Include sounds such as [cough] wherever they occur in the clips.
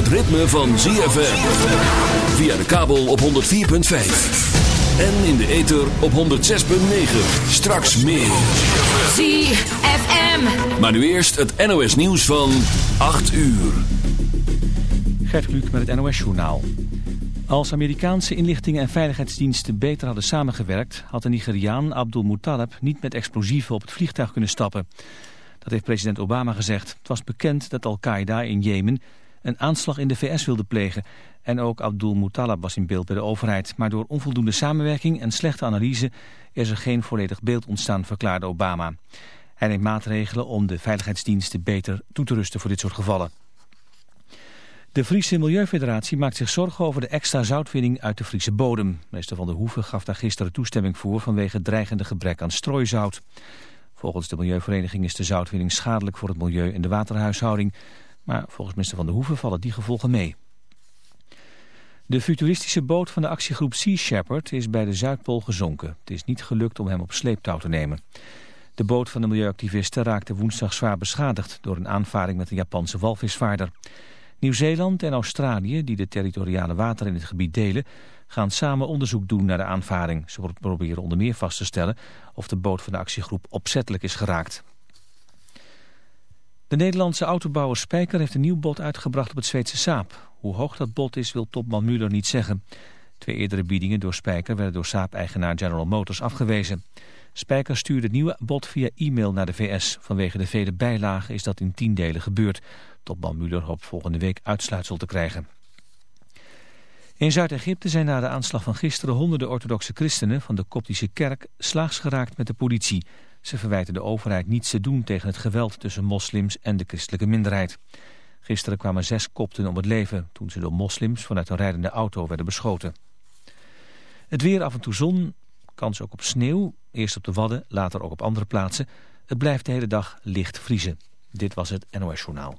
het ritme van ZFM. Via de kabel op 104.5. En in de ether op 106.9. Straks meer. ZFM. Maar nu eerst het NOS nieuws van 8 uur. Gert Kluk met het NOS-journaal. Als Amerikaanse inlichtingen en veiligheidsdiensten beter hadden samengewerkt... had de Nigeriaan Abdul Muttalib niet met explosieven op het vliegtuig kunnen stappen. Dat heeft president Obama gezegd. Het was bekend dat Al-Qaeda in Jemen een aanslag in de VS wilde plegen. En ook Abdul Muttalib was in beeld bij de overheid. Maar door onvoldoende samenwerking en slechte analyse is er geen volledig beeld ontstaan, verklaarde Obama. Hij neemt maatregelen om de veiligheidsdiensten beter toe te rusten voor dit soort gevallen. De Friese Milieufederatie maakt zich zorgen over de extra zoutwinning uit de Friese bodem. Minister Van der Hoeven gaf daar gisteren toestemming voor vanwege dreigende gebrek aan strooizout. Volgens de Milieuvereniging is de zoutwinning schadelijk voor het milieu en de waterhuishouding. Maar volgens minister Van der Hoeven vallen die gevolgen mee. De futuristische boot van de actiegroep Sea Shepherd is bij de Zuidpool gezonken. Het is niet gelukt om hem op sleeptouw te nemen. De boot van de milieuactivisten raakte woensdag zwaar beschadigd... door een aanvaring met een Japanse walvisvaarder. Nieuw-Zeeland en Australië, die de territoriale wateren in het gebied delen... gaan samen onderzoek doen naar de aanvaring. Ze proberen onder meer vast te stellen of de boot van de actiegroep opzettelijk is geraakt. De Nederlandse autobouwer Spijker heeft een nieuw bod uitgebracht op het Zweedse Saab. Hoe hoog dat bod is wil topman Muller niet zeggen. Twee eerdere biedingen door Spijker werden door Saab-eigenaar General Motors afgewezen. Spijker stuurde het nieuwe bod via e-mail naar de VS. Vanwege de vele bijlagen is dat in tien delen gebeurd. Topman Muller hoopt volgende week uitsluitsel te krijgen. In Zuid-Egypte zijn na de aanslag van gisteren honderden orthodoxe christenen van de koptische kerk slaags geraakt met de politie. Ze verwijten de overheid niets te doen tegen het geweld tussen moslims en de christelijke minderheid. Gisteren kwamen zes kopten om het leven toen ze door moslims vanuit een rijdende auto werden beschoten. Het weer af en toe zon, kans ook op sneeuw, eerst op de Wadden, later ook op andere plaatsen. Het blijft de hele dag licht vriezen. Dit was het NOS Journaal.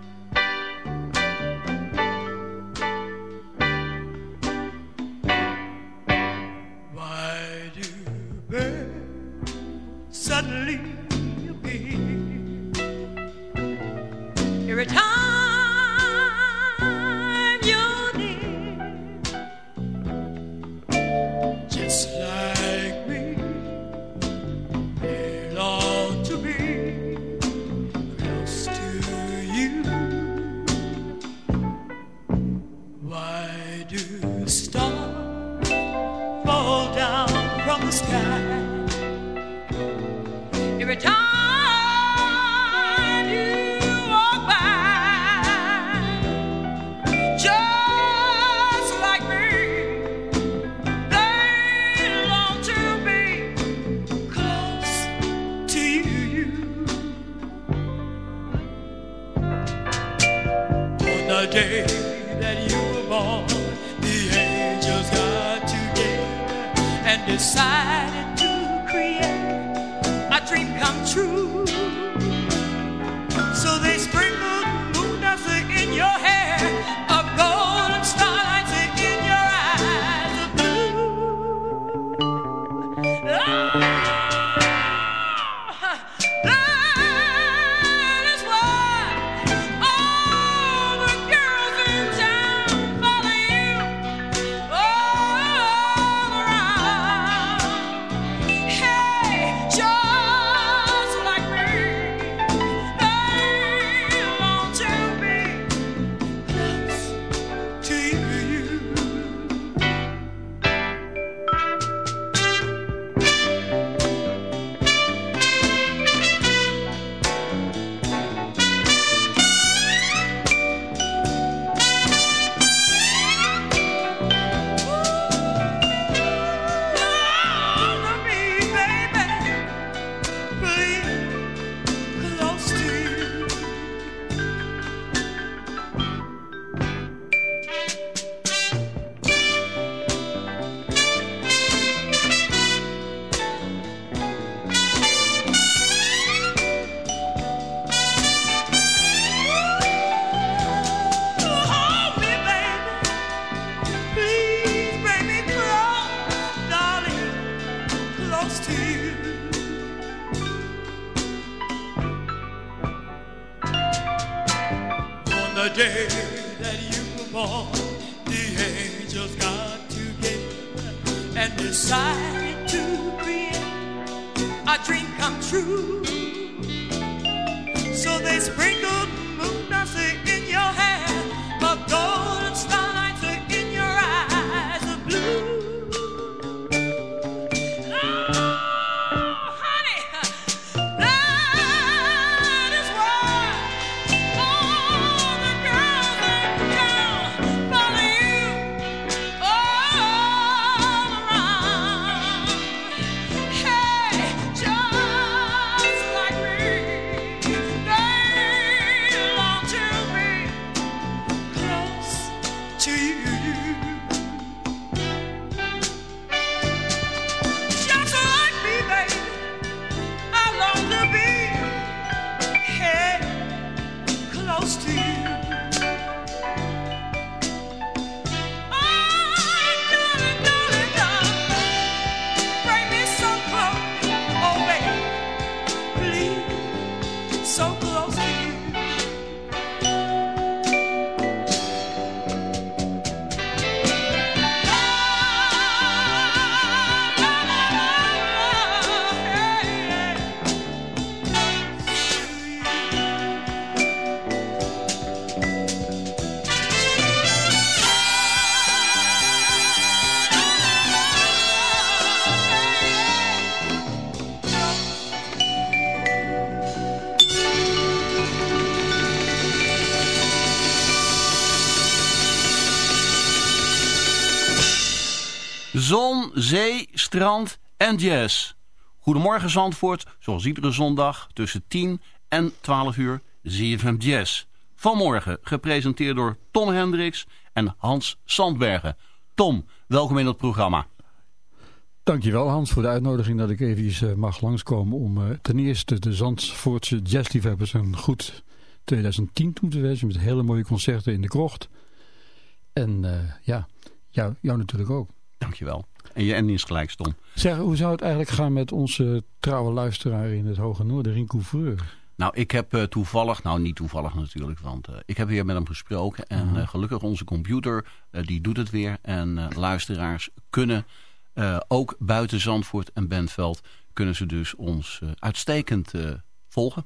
Zee, strand en jazz. Goedemorgen Zandvoort, zoals iedere zondag tussen 10 en 12 uur ZFM Jazz. Vanmorgen gepresenteerd door Tom Hendricks en Hans Sandbergen. Tom, welkom in het programma. Dankjewel Hans voor de uitnodiging dat ik even eh, mag langskomen om eh, ten eerste de Zandvoortse jazzliefhebbers een goed 2010 toe te wensen met hele mooie concerten in de krocht. En eh, ja, jou, jou natuurlijk ook. Dankjewel. En je ending is gelijk, Tom. Zeg, hoe zou het eigenlijk gaan met onze trouwe luisteraar in het Hoge Noorden, Rien Couvreur? Nou, ik heb eh, toevallig, nou niet toevallig natuurlijk, want eh, ik heb weer met hem gesproken. En eh, gelukkig onze computer, die doet het weer. En luisteraars kunnen ook buiten Zandvoort en Bentveld, kunnen ze dus ons uitstekend volgen.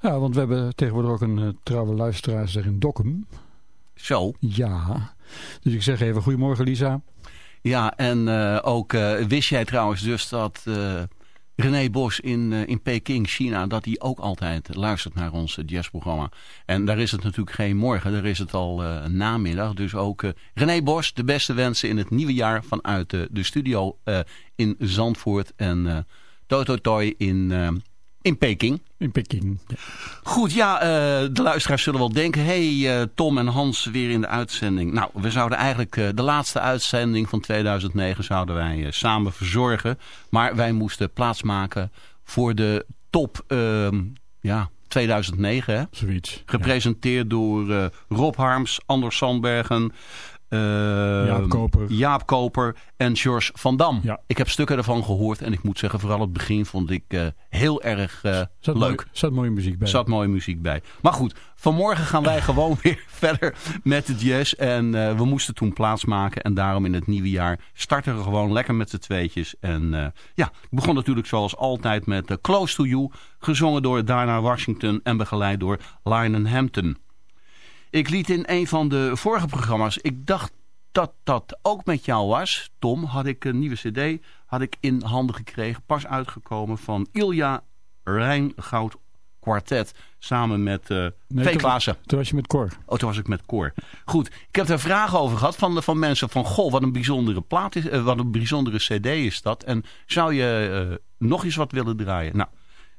Ja, want we hebben tegenwoordig ook een trouwe luisteraar in Dokkum. Zo. Ja, dus ik zeg even goedemorgen Lisa. Ja, en eh, ook eh, wist jij trouwens dus dat eh, René Bos in, in Peking, China, dat hij ook altijd luistert naar ons jazzprogramma. En daar is het natuurlijk geen morgen, daar is het al namiddag. Dus ook eh, René Bos, de beste wensen in het nieuwe jaar vanuit de studio in Zandvoort. En Toto Toy in, In Peking. In Peking. Ja. Goed, ja, eh, de luisteraars zullen wel denken... hé, hey, eh, Tom en Hans weer in de uitzending. Nou, we zouden eigenlijk eh, de laatste uitzending van 2009... zouden wij samen verzorgen. Maar wij moesten plaatsmaken voor de top ehm, ja, 2009. Hè? Zoiets. Gepresenteerd door Rob Harms, Anders Sandbergen... Uh, Jaap Koper. Jaap Koper en George van Dam. Ja. Ik heb stukken ervan gehoord en ik moet zeggen, vooral het begin vond ik uh, heel erg uh, zat leuk. Mooi, zat mooie muziek bij. Zat mooie muziek bij. Maar goed, vanmorgen gaan wij [laughs] gewoon weer [laughs] verder met de jazz. En we moesten toen plaatsmaken en daarom in het nieuwe jaar starten we gewoon lekker met z'n tweetjes. En ja, ik begon natuurlijk zoals altijd met Close to You, gezongen door Dana Washington en begeleid door Lionel Hampton. Ik liet in een van de vorige programma's, ik dacht dat dat ook met jou was, Tom, had ik een nieuwe cd had ik in handen gekregen, pas uitgekomen van Ilja Rijngoud Quartet, samen met uh, nee, Klaassen. Toen was je met Cor. Oh, toen was ik met Cor. Goed, ik heb daar vragen over gehad van, van mensen van, goh, wat een bijzondere plaat is, uh, wat een bijzondere cd is dat. En zou je uh, nog eens wat willen draaien? Nou,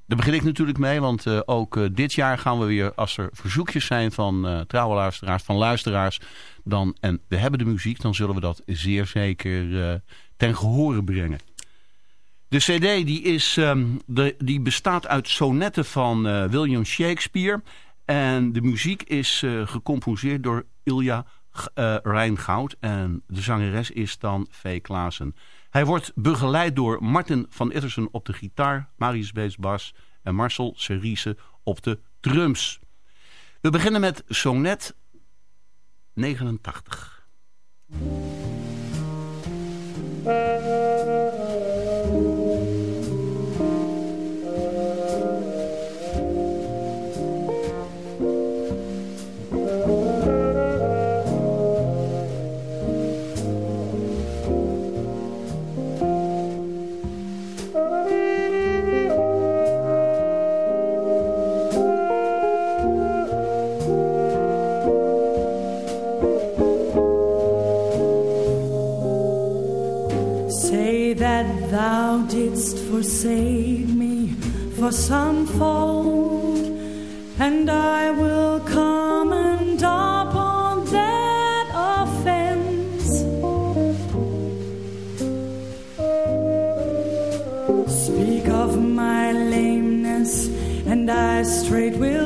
daar begin ik natuurlijk mee, want uh, ook uh, dit jaar gaan we weer, als er verzoekjes zijn van uh, trouwe luisteraars, van luisteraars, dan, en we hebben de muziek, dan zullen we dat zeer zeker ten gehore brengen. De cd die is, um, de, die bestaat uit sonetten van William Shakespeare en de muziek is gecomposeerd door Ilja Rijngoud en de zangeres is dan V. Klaassen. Hij wordt begeleid door Martin van Ittersen op de gitaar, Marius Beets bas en Marcel Cerise op de drums. We beginnen met sonnet 89. Forsake me for some fault, and I will comment upon that offense. Speak of my lameness, and I straight will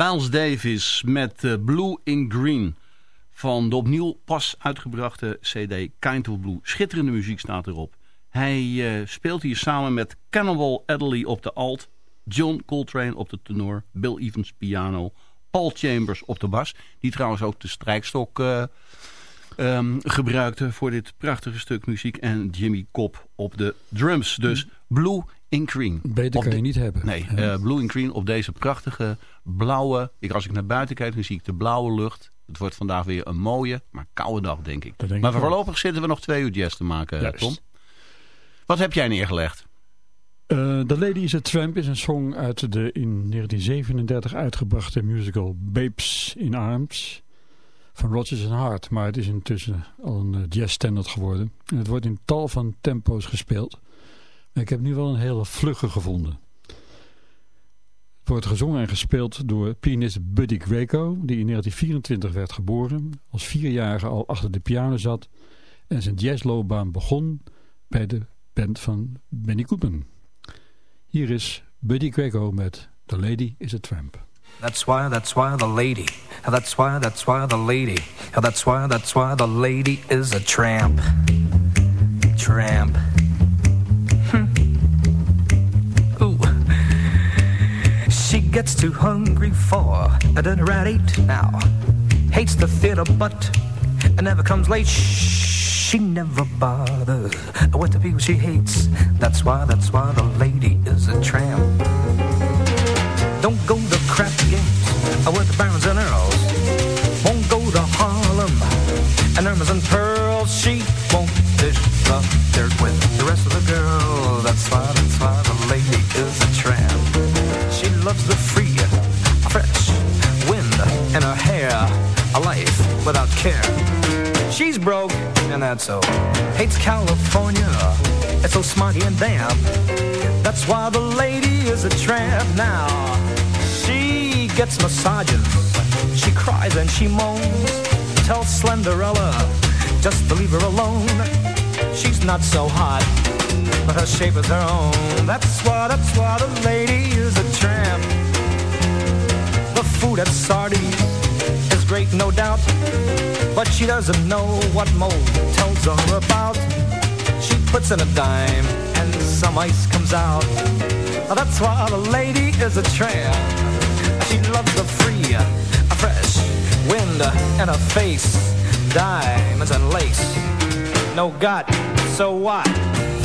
Miles Davis met uh, Blue in Green van de opnieuw pas uitgebrachte cd Kind of Blue. Schitterende muziek staat erop. Hij uh, speelt hier samen met Cannibal Adderley op de alt, John Coltrane op de tenor, Bill Evans piano, Paul Chambers op de bas, die trouwens ook de strijkstok uh, um, gebruikte voor dit prachtige stuk muziek en Jimmy Cobb op de drums. Dus Blue in Green. Beter kan je niet hebben. Nee, uh, Blue in Green op deze prachtige blauwe... Ik, als ik naar buiten kijk, dan zie ik de blauwe lucht. Het wordt vandaag weer een mooie, maar koude dag, denk ik. Denk maar ik voorlopig zitten we nog twee uur jazz te maken, Juist. Tom. Wat heb jij neergelegd? Uh, The Lady is a Tramp is een song uit de in 1937 uitgebrachte musical Babes in Arms van Rodgers and Hart. Maar het is intussen al een jazzstandard geworden. En het wordt in tal van tempo's gespeeld. Ik heb nu wel een hele vlugge gevonden. Het wordt gezongen en gespeeld door pianist Buddy Greco, die in 1924 werd geboren, als vierjarige al achter de piano zat en zijn jazzloopbaan begon bij de band van Benny Goodman. Hier is Buddy Greco met The Lady is a Tramp. That's why, that's why the lady, that's why, that's why the lady, that's why, that's why the lady is a tramp. Tramp. Gets too hungry for a dinner at eight now. Hates the theater, but never comes late. She never bothers with the people she hates. That's why, that's why the lady is a tramp. Don't go to crap games with the barons and earls. Won't go to Harlem and Irmas and pearls. A life without care. She's broke, and that's so. Hates California, it's so smutty and damp. That's why the lady is a tramp now. She gets massages, she cries and she moans. Tell Slenderella just to leave her alone. She's not so hot, but her shape is her own. That's why, that's why the lady is a tramp. The food at Sardi's no doubt, but she doesn't know what mold tells her about. She puts in a dime and some ice comes out. That's why the lady is a tramp. She loves the free, a fresh wind in her face, diamonds and lace. No gut, so what?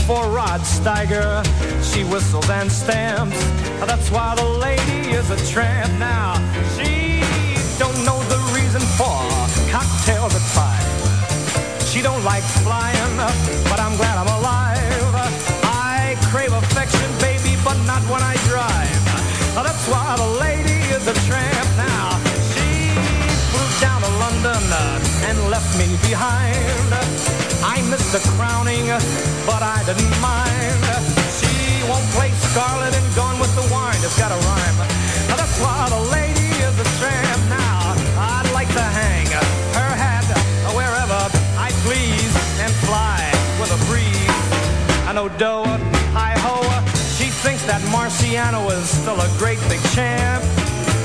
For Rod Steiger, she whistles and stamps. That's why the lady is a tramp now. She cocktails at five. She don't like flying, but I'm glad I'm alive. I crave affection, baby, but not when I drive. That's why the lady is a tramp now. She flew down to London and left me behind. I missed the crowning, but I didn't mind. She won't play Scarlet and Gone with the Wine. It's got a rhyme. That's why the lady is a tramp please and fly with a breeze. I know Doa, hi ho, she thinks that Marciano is still a great big champ.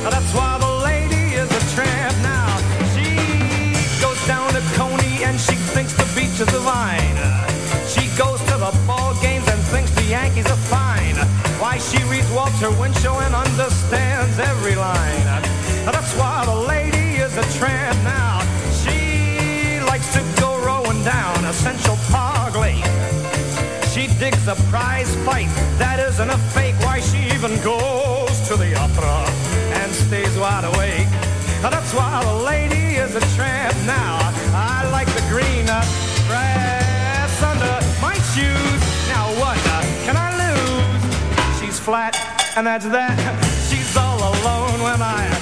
That's why the lady is a tramp now. She goes down to Coney and she thinks the vine. She goes to the ball games and thinks the Yankees are fine. Why she reads Walter Winchell and understands every line. That's why the lady is a tramp now. She likes to go down Essential Park Lake. She digs a prize fight that isn't a fake. Why she even goes to the opera and stays wide awake. That's why the lady is a tramp now. I like the green grass under my shoes. Now what uh, can I lose? She's flat, and that's that. [laughs] She's all alone when I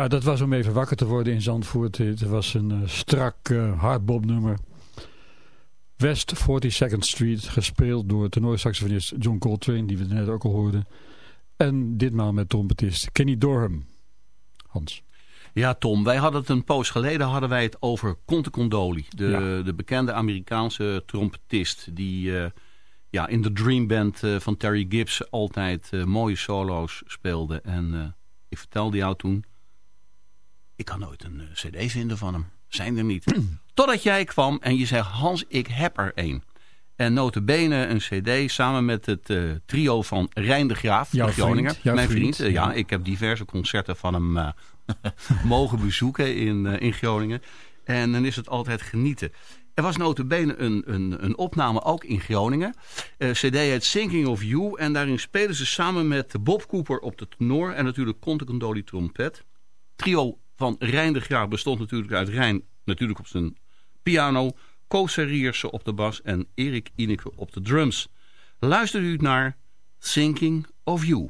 Ja, dat was om even wakker te worden in Zandvoort. Het was een uh, strak uh, hardbop-nummer. West 42nd Street, gespeeld door tenorsaxofonist John Coltrane, die we net ook al hoorden. En ditmaal met trompetist Kenny Dorham. Hans. Ja, Tom, wij hadden het een poos geleden hadden wij het over Conte Condoli. De, Ja. de bekende Amerikaanse trompetist die eh, ja, in de Dream Band eh, van Terry Gibbs altijd eh, mooie solo's speelde. En eh, ik vertelde jou toen, ik kan nooit een eh, cd vinden van hem. Zijn er niet. [clears throat] Totdat jij kwam en je zegt, Hans, ik heb er één. En notabene een cd samen met het eh, trio van Rijn de Graaf, Jouw de Groninger. vriend, Mijn vriend, vriend. eh, ja, ik heb diverse concerten van hem [laughs] mogen bezoeken in, in Groningen. En dan is het altijd genieten. Er was notabene een, een, een opname ook in Groningen. CD heet Thinking of You. En daarin spelen ze samen met Bob Cooper op de tenor. En natuurlijk Conte Condoli trompet. Trio van Rijn de Graaf bestond natuurlijk uit Rijn. Natuurlijk op zijn piano. Koos Serrierse op de bas. En Erik Ineke op de drums. Luister u naar Thinking of You.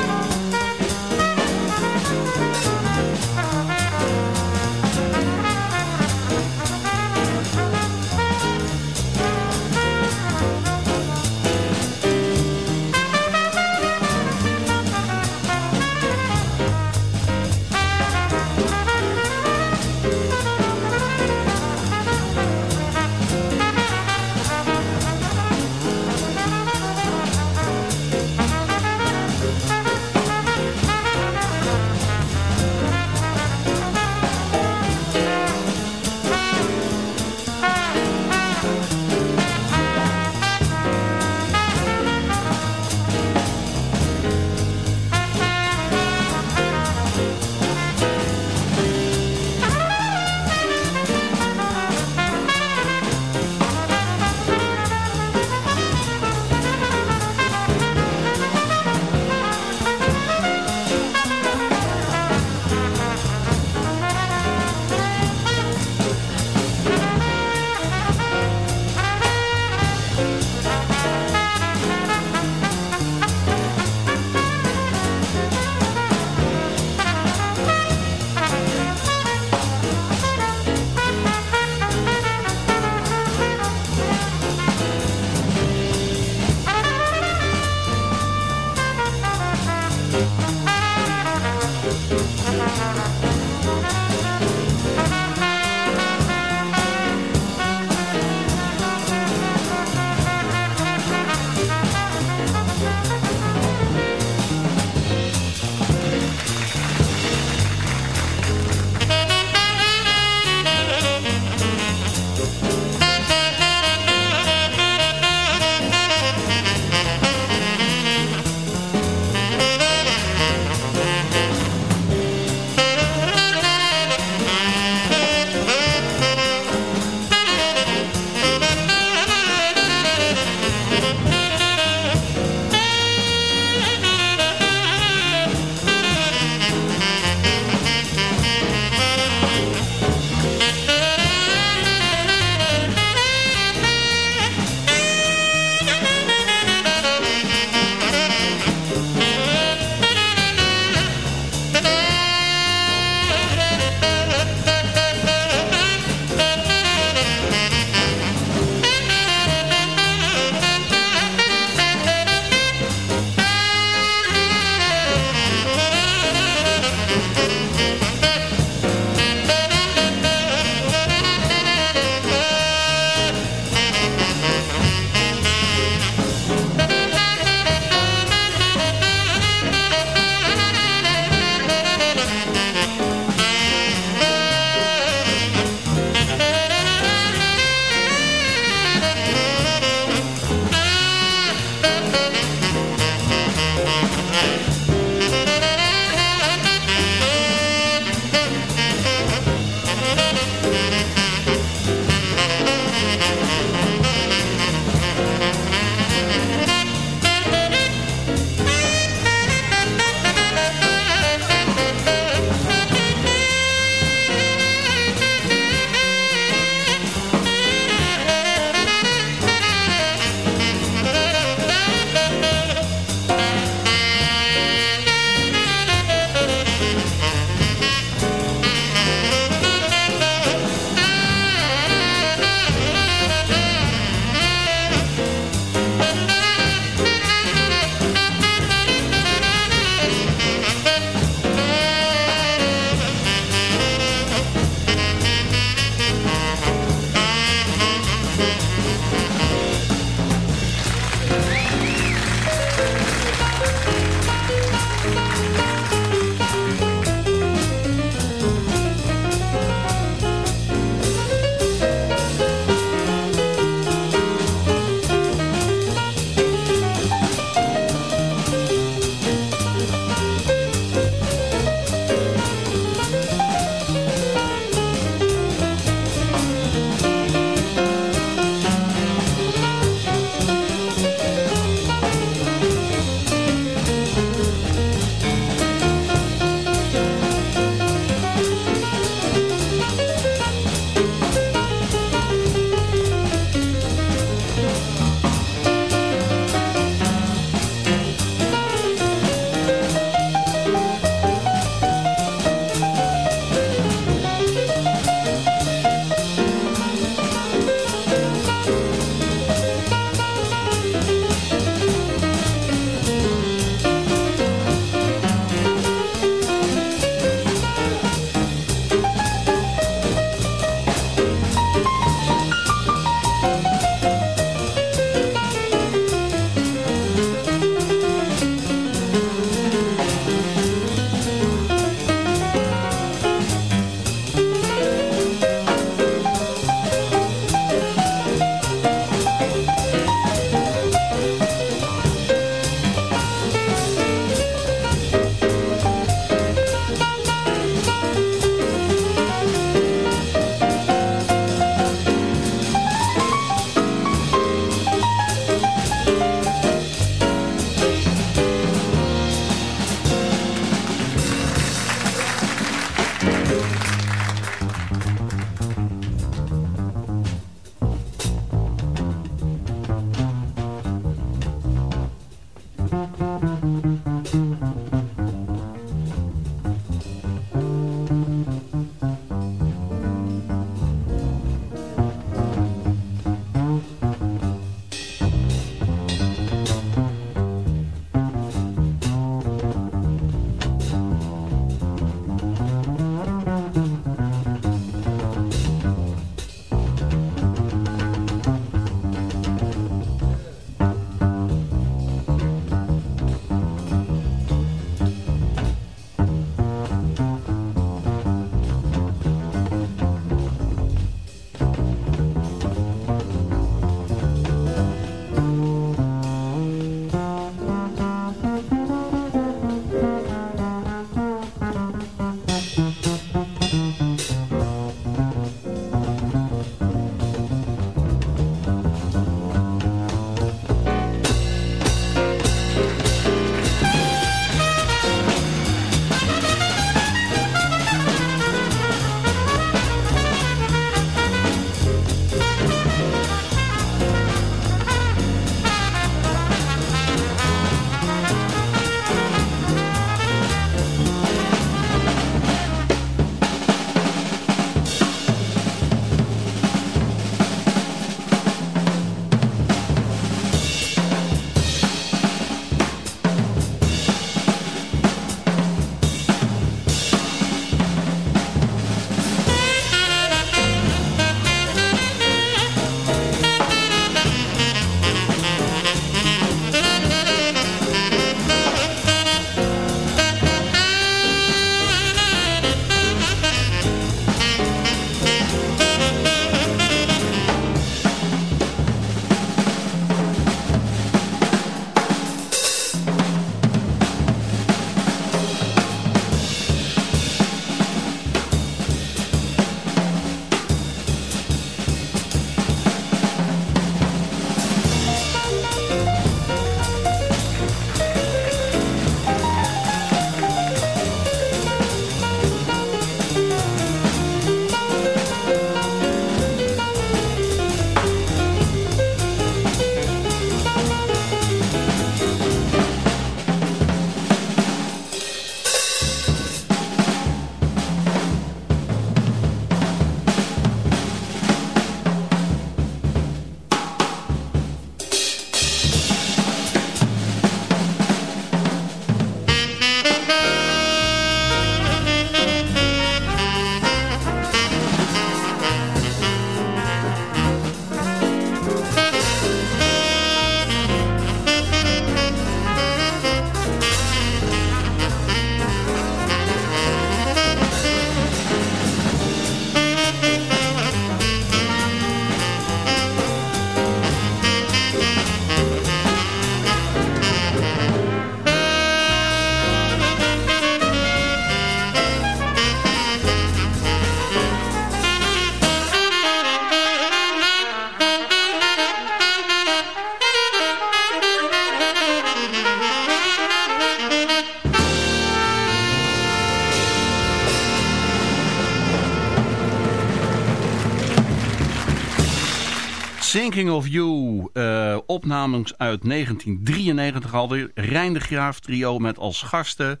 Thinking of You. opnames uit 1993 alweer. Rijn de Graaf trio met als gasten...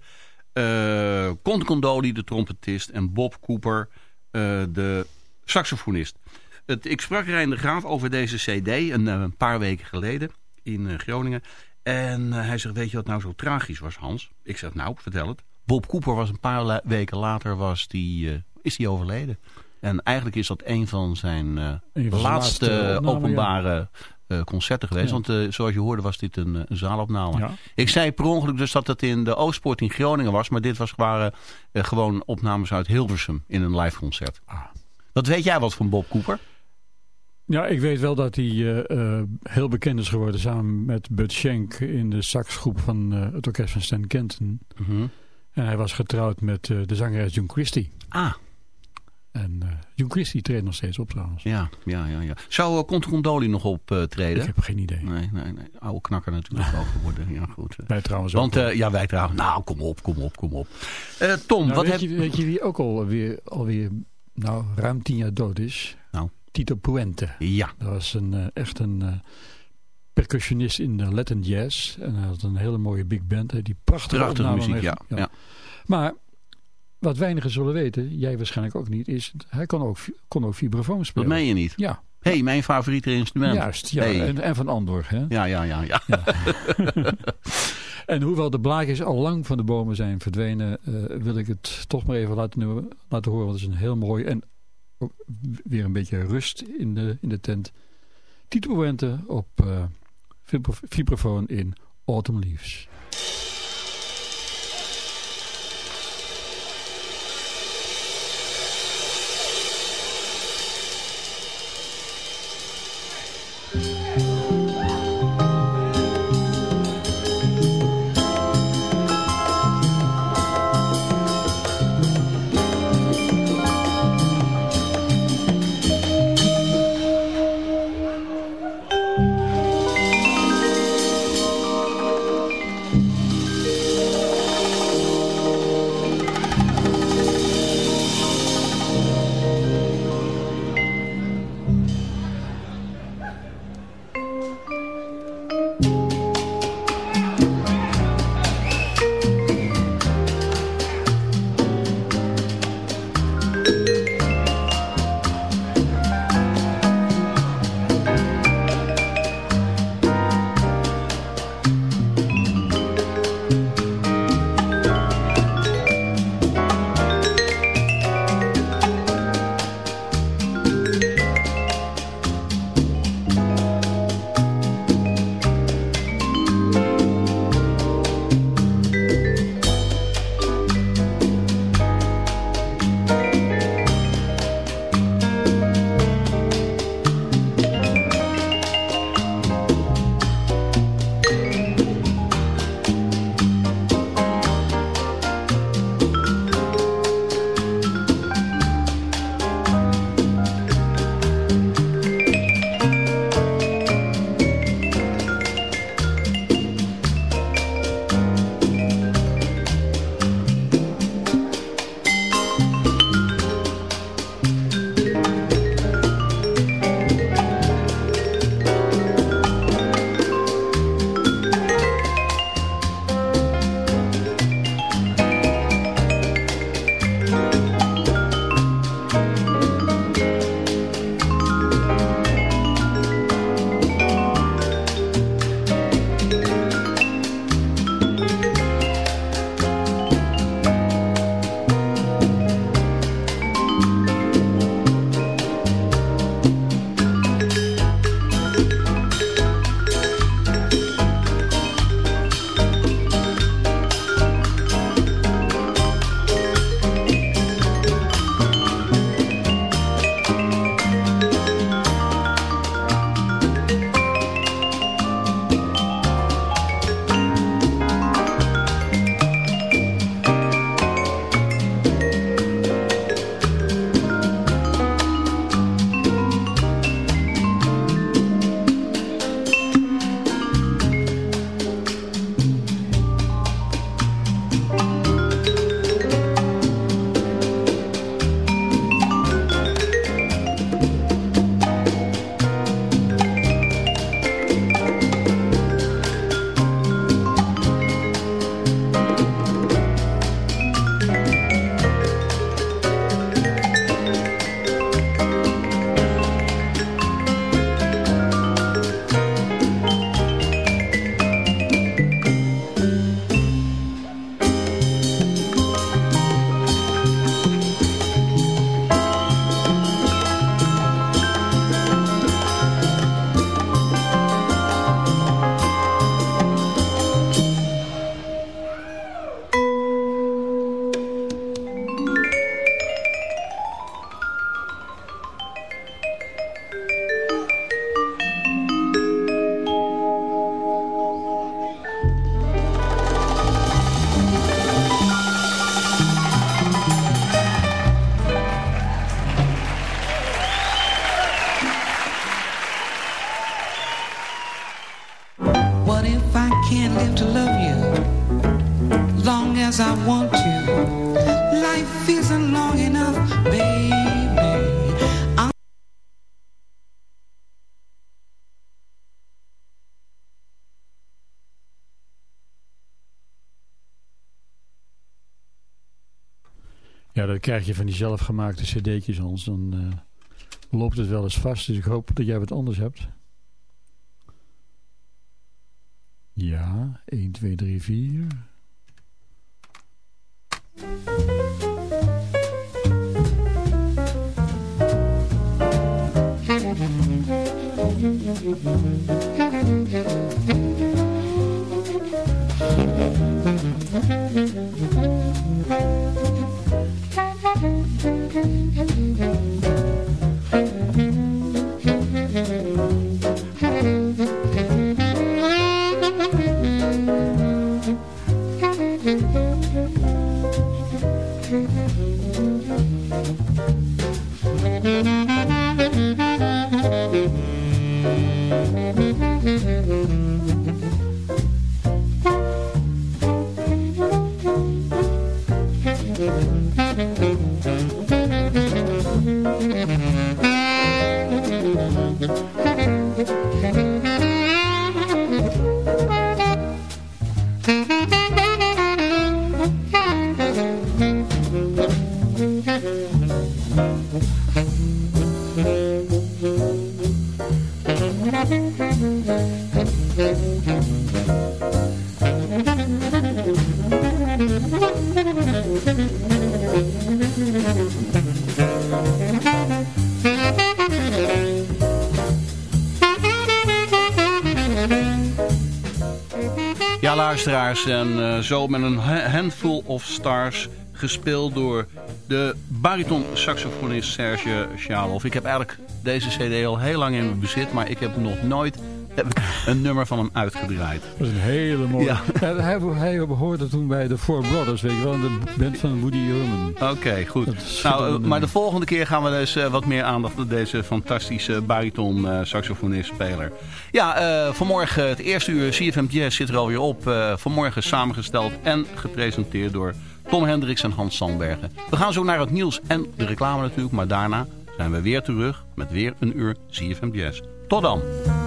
eh Con Condoli, de trompetist. En Bob Cooper, eh, de saxofonist. Het, ik sprak Rijn de Graaf over deze cd een, een paar weken geleden in Groningen. En hij zegt, weet je wat nou zo tragisch was, Hans? Ik zeg, nou, vertel het. Bob Cooper was een paar weken later was die, is die overleden. En eigenlijk is dat een van zijn eh, laatste, laatste openbare eh, concerten geweest. Ja. Want eh, zoals je hoorde was dit een, een zaalopname. Ja. Ik zei per ongeluk dus dat het in de Oostpoort in Groningen was. Maar dit was, waren gewoon opnames uit Hilversum in een live concert. Ah. Wat weet jij wat van Bob Cooper? Ja, ik weet wel dat hij heel bekend is geworden samen met Bud Schenk in de saxgroep van het orkest van Stan Kenton. En hij was getrouwd met de zangeres June Christie. Ah, En eh June Christie treedt nog steeds op trouwens. ja, ja, ja. ja. Zou uh, nog optreden? Ik heb geen idee. Nee, nee, nee. Oude knakker natuurlijk [laughs] ook geworden. Ja, goed. eh. Wij trouwens Want ook. eh, ja, wij trouwens. Nou, kom op, kom op, kom op. Eh, Tom, Nou, wat weet, heb je, weet je wie ook alweer, alweer nou, ruim tien jaar dood is? Nou. Tito Puente. Ja, Dat was een, eh, echt een eh, percussionist in de Latin Jazz. En hij had een hele mooie big band. Die prachtige, prachtige muziek, ja. ja. Maar wat weinigen zullen weten, jij waarschijnlijk ook niet, is hij kon ook, kon ook vibrafoon Dat spelen. meen je niet. Ja, Hé, hey, mijn favoriete instrument. juist. Ja. Hey. En, en van Andor. Hè? Ja, ja, ja, ja. [laughs] En hoewel de blaadjes al lang van de bomen zijn verdwenen, eh, wil ik het toch maar even laten, laten horen. Want het is een heel mooi en ook weer een beetje rust in de, in de tent. Tito Puente op vibra- vibrafoon in Autumn Leaves. Krijg je van die zelfgemaakte cd'tjes ons. Dan eh, loopt het wel eens vast. Dus ik hoop dat jij wat anders hebt. Ja, 1, 2, 3, 4. Zo met een ha- handful of stars gespeeld door de bariton-saxofonist Serge Sjaloff. Ik heb eigenlijk deze cd al heel lang in mijn bezit, maar ik heb nog nooit een nummer van hem uitgedraaid. Dat is een hele mooie. Ja. Ja, hij, hij behoorde toen bij de Four Brothers, weet je wel, de band van Woody Herman. Oké, goed. Nou, maar nummer. de volgende keer gaan we dus eh, wat meer aandacht aan deze fantastische bariton eh, saxofonist speler. Ja, eh, vanmorgen het eerste uur CFM Jazz zit er alweer op. Vanmorgen samengesteld en gepresenteerd door Tom Hendricks en Hans Sandbergen. We gaan zo naar het nieuws en de reclame natuurlijk, maar daarna zijn we weer terug met weer een uur CFM Jazz. Tot dan!